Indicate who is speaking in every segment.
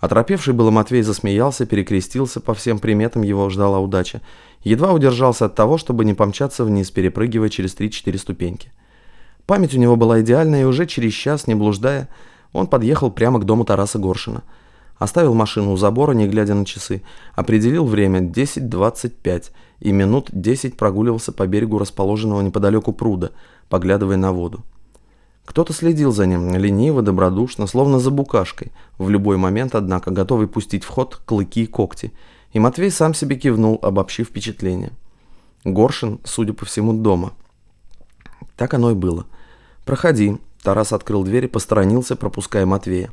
Speaker 1: Оторопевший было Матвей засмеялся, перекрестился, по всем приметам его ждала удача. Едва удержался от того, чтобы не помчаться вниз, перепрыгивая через три-четыре ступеньки. Память у него была идеальная, и уже через час, не блуждая, он подъехал прямо к дому Тараса Горшина. Оставил машину у забора, не глядя на часы. Определил время 10.25 и минут 10 прогуливался по берегу расположенного неподалеку пруда, поглядывая на воду. Кто-то следил за ним, лениво, добродушно, словно за букашкой, в любой момент, однако, готовый пустить в ход клыки и когти. И Матвей сам себе кивнул, обобщив впечатление. Горшин, судя по всему, дома. Так оно и было. «Проходи». Тарас открыл дверь и посторонился, пропуская Матвея.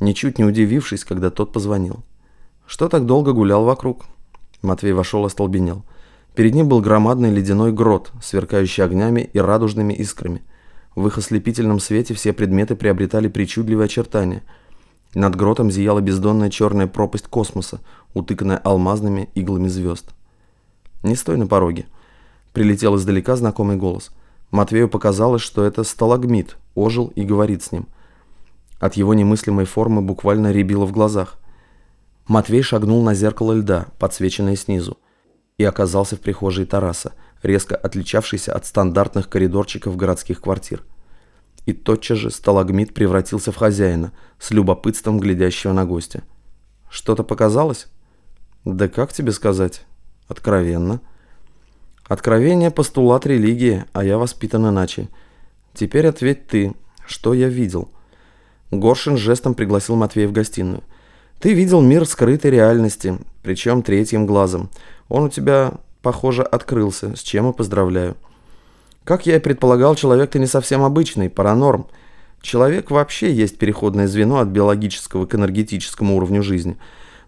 Speaker 1: Ничуть не удивившись, когда тот позвонил. «Что так долго гулял вокруг?» Матвей вошел и остолбенел. Перед ним был громадный ледяной грот, сверкающий огнями и радужными искрами. В их ослепительном свете все предметы приобретали причудливые очертания. Над гротом зияла бездонная черная пропасть космоса, утыканная алмазными иглами звезд. «Не стой на пороге», — прилетел издалека знакомый голос. Матвею показалось, что это сталагмит, ожил и говорит с ним. От его немыслимой формы буквально рябило в глазах. Матвей шагнул на зеркало льда, подсвеченное снизу, и оказался в прихожей Тараса, резко отличавшейся от стандартных коридорчиков городских квартир. И тотчас же сталагмит превратился в хозяина, с любопытством глядящего на гостя. «Что-то показалось?» «Да как тебе сказать?» «Откровенно». «Откровение – постулат религии, а я воспитан иначе. Теперь ответь ты, что я видел?» Горшин жестом пригласил Матвея в гостиную. Ты видел мир скрытой реальности, причем третьим глазом. Он у тебя, похоже, открылся, с чем и поздравляю. Как я и предполагал, человек ты не совсем обычный, паранорм. Человек вообще есть переходное звено от биологического к энергетическому уровню жизни.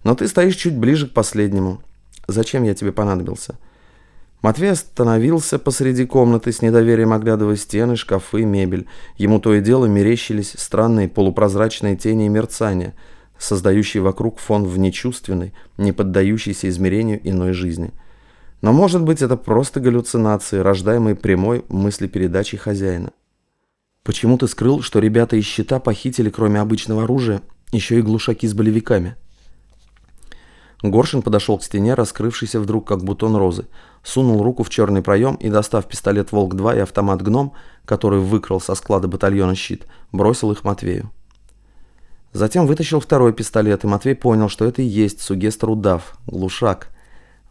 Speaker 1: Но ты стоишь чуть ближе к последнему. Зачем я тебе понадобился?» Матвей остановился посреди комнаты с недоверием оглядывая стены, шкафы, мебель. Ему то и дело мерещились странные полупрозрачные тени и мерцания – создающий вокруг фон внечувственной, не поддающейся измерению иной жизни. Но может быть это просто галлюцинации, рождаемые прямой мыслепередачей хозяина. Почему ты скрыл, что ребята из щита похитили, кроме обычного оружия, еще и глушаки с болевиками? Горшин подошел к стене, раскрывшейся вдруг как бутон розы, сунул руку в черный проем и, достав пистолет «Волк-2» и автомат «Гном», который выкрал со склада батальона «Щит», бросил их Матвею. Затем вытащил второй пистолет, и Матвей понял, что это и есть сугестр удав, глушак.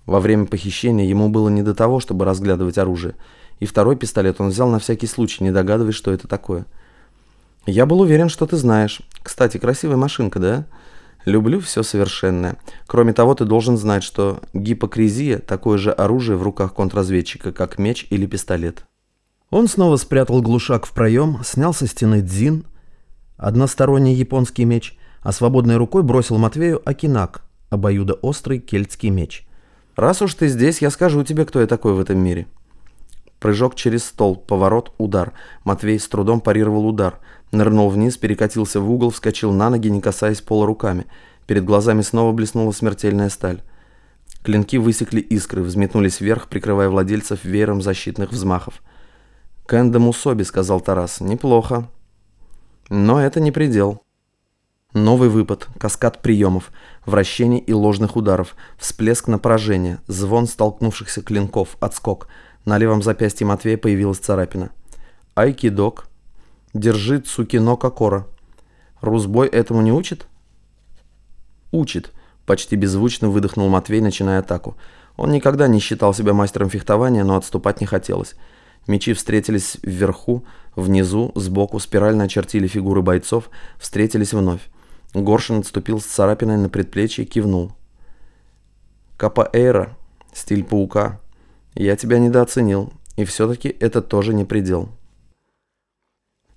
Speaker 1: Во время похищения ему было не до того, чтобы разглядывать оружие. И второй пистолет он взял на всякий случай, не догадываясь, что это такое. «Я был уверен, что ты знаешь. Кстати, красивая машинка, да?» «Люблю все совершенное. Кроме того, ты должен знать, что гипокризия – такое же оружие в руках контрразведчика, как меч или пистолет». Он снова спрятал глушак в проем, снял со стены дзин, односторонний японский меч, а свободной рукой бросил Матвею Акинак, обоюдоострый кельтский меч. «Раз уж ты здесь, я скажу тебе, кто я такой в этом мире». Прыжок через стол, поворот, удар. Матвей с трудом парировал удар. Нырнул вниз, перекатился в угол, вскочил на ноги, не касаясь пола руками. Перед глазами снова блеснула смертельная сталь. Клинки высекли искры, взметнулись вверх, прикрывая владельцев веером защитных взмахов. «Кэнда Мусоби», — сказал Тарас. «Неплохо. Но это не предел. Новый выпад, каскад приемов, вращений и ложных ударов, всплеск на поражение, звон столкнувшихся клинков, отскок. На левом запястье Матвея появилась царапина. Айкидок. Держи Цукино Кокора. Русбой этому не учит? Учит. Почти беззвучно выдохнул Матвей, начиная атаку. Он никогда не считал себя мастером фехтования, но отступать не хотелось. Мечи встретились вверху, внизу, сбоку, спирально очертили фигуры бойцов, встретились вновь. Горшин отступил с царапиной на предплечье и кивнул. Капоэйра, стиль паука. Я тебя недооценил, и все-таки это тоже не предел.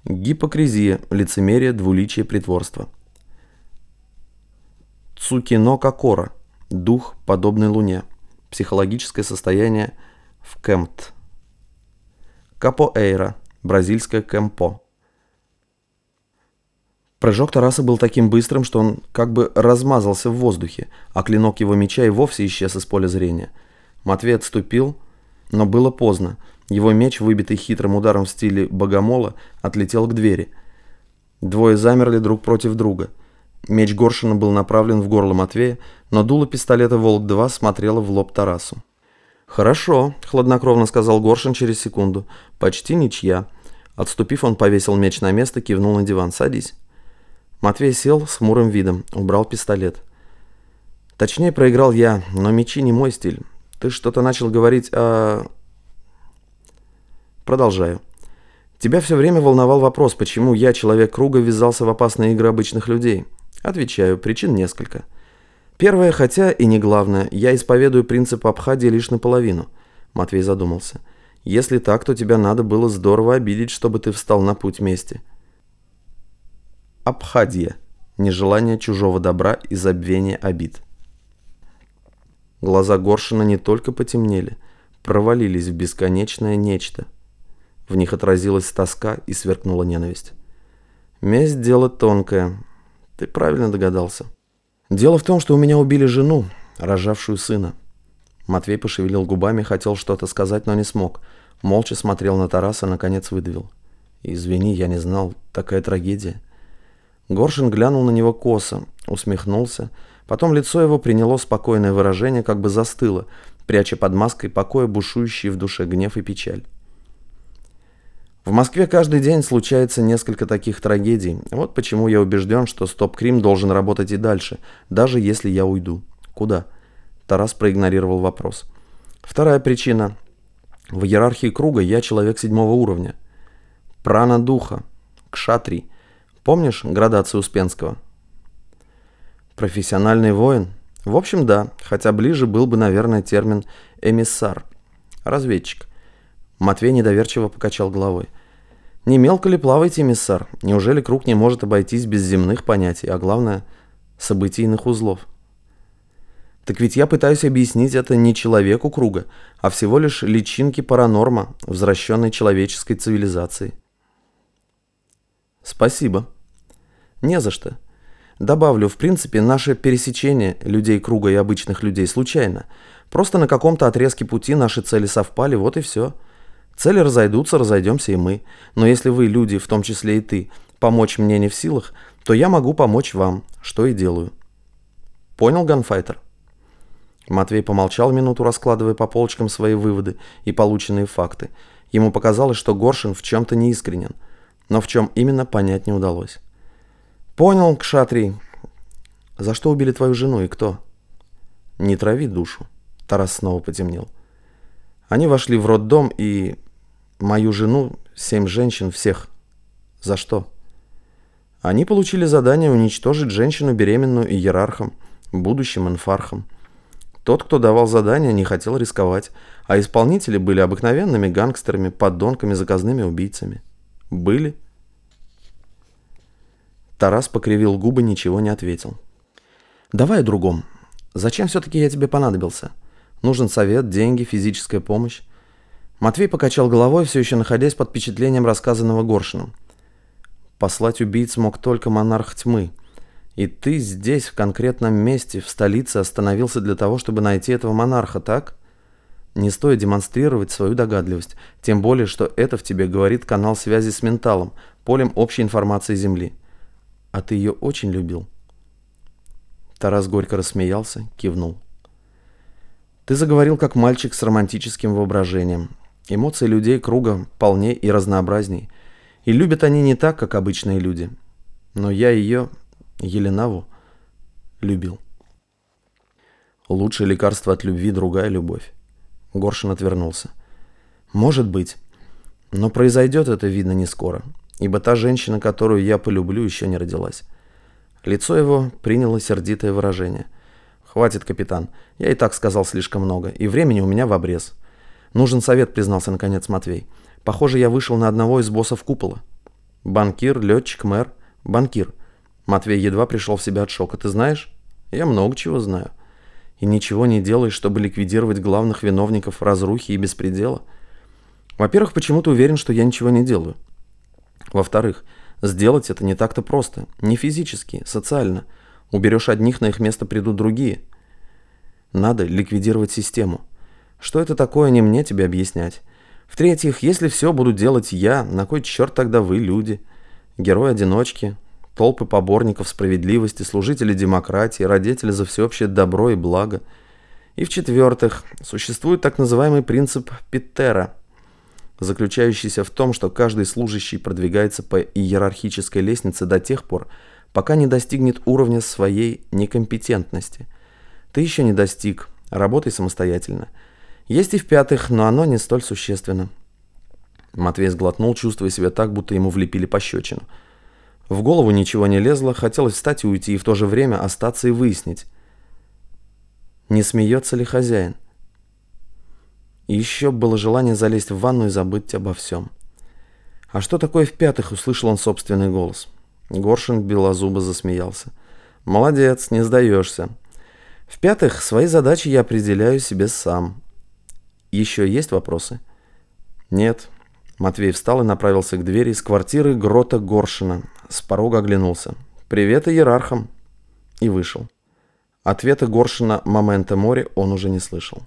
Speaker 1: Гипокризия, лицемерие, двуличие, притворство. Цукино Кокора, дух, подобный луне. Психологическое состояние в кемт. Капоэйра, бразильское кэмпо. Прыжок Тараса был таким быстрым, что он как бы размазался в воздухе, а клинок его меча и вовсе исчез из поля зрения. Матвей отступил, но было поздно. Его меч, выбитый хитрым ударом в стиле богомола, отлетел к двери. Двое замерли друг против друга. Меч Горшина был направлен в горло Матвея, но дуло пистолета «Волк-2» смотрело в лоб Тарасу. «Хорошо», — хладнокровно сказал Горшин через секунду. «Почти ничья». Отступив, он повесил меч на место, кивнул на диван. «Садись». Матвей сел с хмурым видом, убрал пистолет. «Точнее, проиграл я, но мечи не мой стиль. Ты что-то начал говорить о...» Продолжаю. Тебя все время волновал вопрос, почему я, человек круга, ввязался в опасные игры обычных людей. Отвечаю, причин несколько. Первое, хотя и не главное, я исповедую принцип Абхадии лишь наполовину. Матвей задумался. Если так, то тебя надо было здорово обидеть, чтобы ты встал на путь мести. Абхадия. Нежелание чужого добра и забвение обид. Глаза Горшина не только потемнели, провалились в бесконечное нечто. В них отразилась тоска и сверкнула ненависть. Месть – дело тонкое. Ты правильно догадался. Дело в том, что у меня убили жену, рожавшую сына. Матвей пошевелил губами, хотел что-то сказать, но не смог. Молча смотрел на Тараса, наконец выдавил. «Извини, я не знал. Такая трагедия». Горшин глянул на него косо, усмехнулся. Потом лицо его приняло спокойное выражение, как бы застыло, пряча под маской покоя бушующий в душе гнев и печаль. В Москве каждый день случается несколько таких трагедий. Вот почему я убежден, что Стоп-Крим должен работать и дальше, даже если я уйду. Куда? Тарас проигнорировал вопрос. Вторая причина. В иерархии круга я человек седьмого уровня. Прана духа. Кшатри. Помнишь градацию Успенского? Профессиональный воин? В общем, да, хотя ближе был бы, наверное, термин «эмиссар». Разведчик. Матвей недоверчиво покачал головой. «Не мелко ли плаваете, миссар? Неужели круг не может обойтись без земных понятий, а главное, событийных узлов?» «Так ведь я пытаюсь объяснить это не человеку круга, а всего лишь личинке паранорма, возвращенной человеческой цивилизации». «Спасибо». «Не за что. Добавлю, в принципе, наше пересечение людей круга и обычных людей случайно. Просто на каком-то отрезке пути наши цели совпали, вот и все». Цели разойдутся, разойдемся и мы. Но если вы, люди, в том числе и ты, помочь мне не в силах, то я могу помочь вам, что и делаю. Понял, ганфайтер? Матвей помолчал минуту, раскладывая по полочкам свои выводы и полученные факты. Ему показалось, что Горшин в чем-то неискренен, но в чем именно понять не удалось. «Понял, Кшатрий. За что убили твою жену и кто?» «Не трави душу». Тарас снова потемнел. Они вошли в роддом и мою жену, семь женщин, всех. За что? Они получили задание уничтожить женщину беременную иерархом, будущим инфархом. Тот, кто давал задание, не хотел рисковать, а исполнители были обыкновенными гангстерами, подонками, заказными убийцами. Были. Тарас покривил губы, ничего не ответил. «Давай о другом. Зачем все-таки я тебе понадобился? Нужен совет, деньги, физическая помощь?» Матвей покачал головой, все еще находясь под впечатлением рассказанного Горшином. Послать убийц мог только монарх тьмы. И ты здесь, в конкретном месте, в столице, остановился для того, чтобы найти этого монарха, так? Не стоит демонстрировать свою догадливость, тем более, что это в тебе говорит канал связи с менталом, полем общей информации Земли. А ты ее очень любил. Тарас горько рассмеялся, кивнул. Ты заговорил как мальчик с романтическим воображением. Эмоции людей круга полнее и разнообразней. И любят они не так, как обычные люди. Но я ее, Еленаву, любил. Лучшее лекарство от любви – другая любовь. Горшин отвернулся. Может быть. Но произойдет это, видно, не скоро. Ибо та женщина, которую я полюблю, еще не родилась. Лицо его приняло сердитое выражение. «Хватит, капитан. Я и так сказал слишком много, и времени у меня в обрез. «Нужен совет», — признался наконец Матвей. «Похоже, я вышел на одного из боссов купола». «Банкир, летчик, мэр». «Банкир». Матвей едва пришел в себя от шока. «Ты знаешь?» «Я много чего знаю». «И ничего не делаешь, чтобы ликвидировать главных виновников разрухи и беспредела?» «Во-первых, почему ты уверен, что я ничего не делаю?» «Во-вторых, сделать это не так-то просто. Не физически, социально. Уберешь одних, на их место придут другие. Надо ликвидировать систему». Что это такое, не мне тебе объяснять. В-третьих, если все буду делать я, на кой черт тогда вы, люди? Герой-одиночки, толпы поборников справедливости, служители демократии, родители за всеобщее добро и благо. И в-четвертых, существует так называемый принцип Питтера, заключающийся в том, что каждый служащий продвигается по иерархической лестнице до тех пор, пока не достигнет уровня своей некомпетентности. Ты еще не достиг, работай самостоятельно. Есть и в-пятых, но оно не столь существенно. Матвей сглотнул, чувствуя себя так, будто ему влепили пощечину. В голову ничего не лезло, хотелось встать и уйти, и в то же время остаться и выяснить, не смеется ли хозяин. И еще было желание залезть в ванну и забыть обо всем. «А что такое в-пятых?» — услышал он собственный голос. Горшин белозубо засмеялся. «Молодец, не сдаешься. В-пятых, свои задачи я определяю себе сам. Еще есть вопросы?» «Нет». Матвей встал и направился к двери из квартиры Грота Горшина. С порога оглянулся. «Привет иерархам!» И вышел. Ответа Горшина «Момента море» он уже не слышал.